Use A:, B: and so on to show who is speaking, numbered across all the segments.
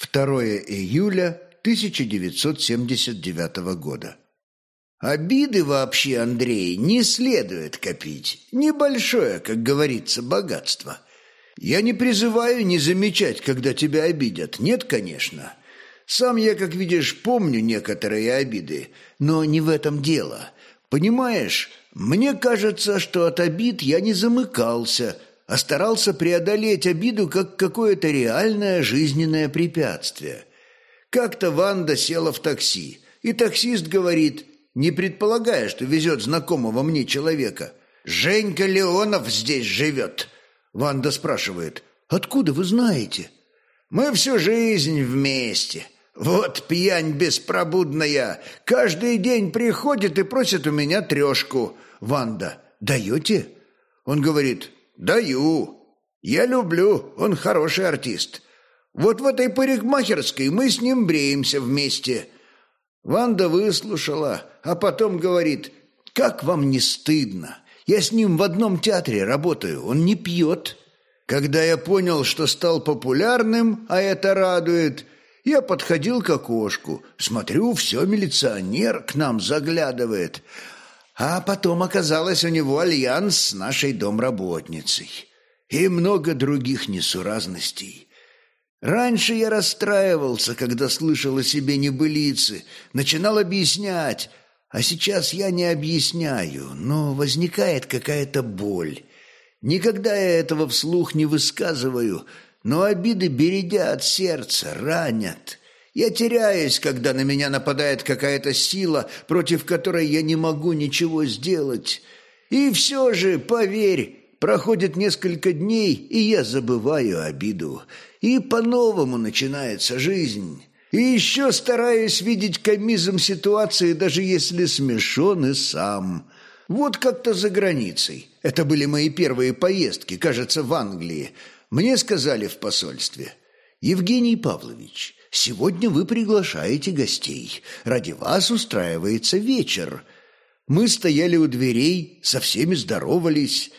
A: 2 июля 1979 года. Обиды вообще, Андрей, не следует копить. Небольшое, как говорится, богатство. Я не призываю не замечать, когда тебя обидят. Нет, конечно. Сам я, как видишь, помню некоторые обиды, но не в этом дело. Понимаешь, мне кажется, что от обид я не замыкался, а старался преодолеть обиду как какое-то реальное жизненное препятствие. Как-то Ванда села в такси, и таксист говорит, не предполагая, что везет знакомого мне человека, «Женька Леонов здесь живет». Ванда спрашивает, «Откуда вы знаете?» «Мы всю жизнь вместе». Вот пьянь беспробудная. Каждый день приходит и просит у меня трешку. Ванда, даете? Он говорит, даю. Я люблю, он хороший артист. Вот в этой парикмахерской мы с ним бреемся вместе. Ванда выслушала, а потом говорит, как вам не стыдно? Я с ним в одном театре работаю, он не пьет. Когда я понял, что стал популярным, а это радует – я подходил к окошку, смотрю, все милиционер к нам заглядывает. А потом оказалось у него альянс с нашей домработницей. И много других несуразностей. Раньше я расстраивался, когда слышал о себе небылицы, начинал объяснять, а сейчас я не объясняю, но возникает какая-то боль. Никогда я этого вслух не высказываю, но обиды бередят сердце, ранят. Я теряюсь, когда на меня нападает какая-то сила, против которой я не могу ничего сделать. И все же, поверь, проходит несколько дней, и я забываю обиду. И по-новому начинается жизнь. И еще стараюсь видеть комизм ситуации, даже если смешон и сам. Вот как-то за границей. Это были мои первые поездки, кажется, в Англии. Мне сказали в посольстве, «Евгений Павлович, сегодня вы приглашаете гостей. Ради вас устраивается вечер». Мы стояли у дверей, со всеми здоровались.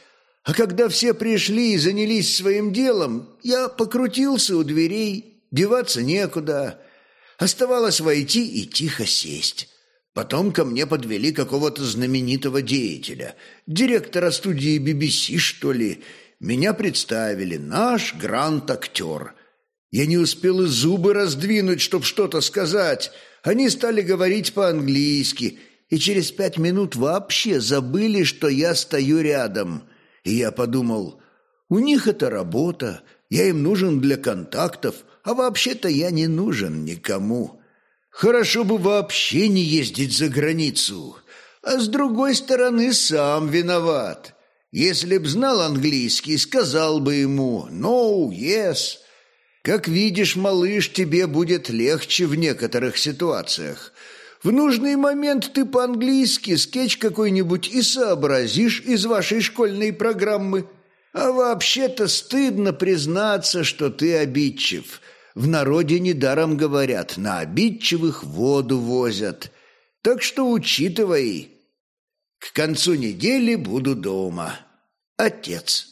A: А когда все пришли и занялись своим делом, я покрутился у дверей, деваться некуда. Оставалось войти и тихо сесть. Потом ко мне подвели какого-то знаменитого деятеля, директора студии BBC, что ли, меня представили наш грант-актер. Я не успел и зубы раздвинуть, чтоб что-то сказать. Они стали говорить по-английски, и через пять минут вообще забыли, что я стою рядом. И я подумал, у них это работа, я им нужен для контактов, а вообще-то я не нужен никому. Хорошо бы вообще не ездить за границу, а с другой стороны сам виноват». Если б знал английский, сказал бы ему «no», «yes». Как видишь, малыш, тебе будет легче в некоторых ситуациях. В нужный момент ты по-английски скетч какой-нибудь и сообразишь из вашей школьной программы. А вообще-то стыдно признаться, что ты обидчив. В народе недаром говорят, на обидчивых воду возят. Так что учитывай, к концу недели буду дома. Отец.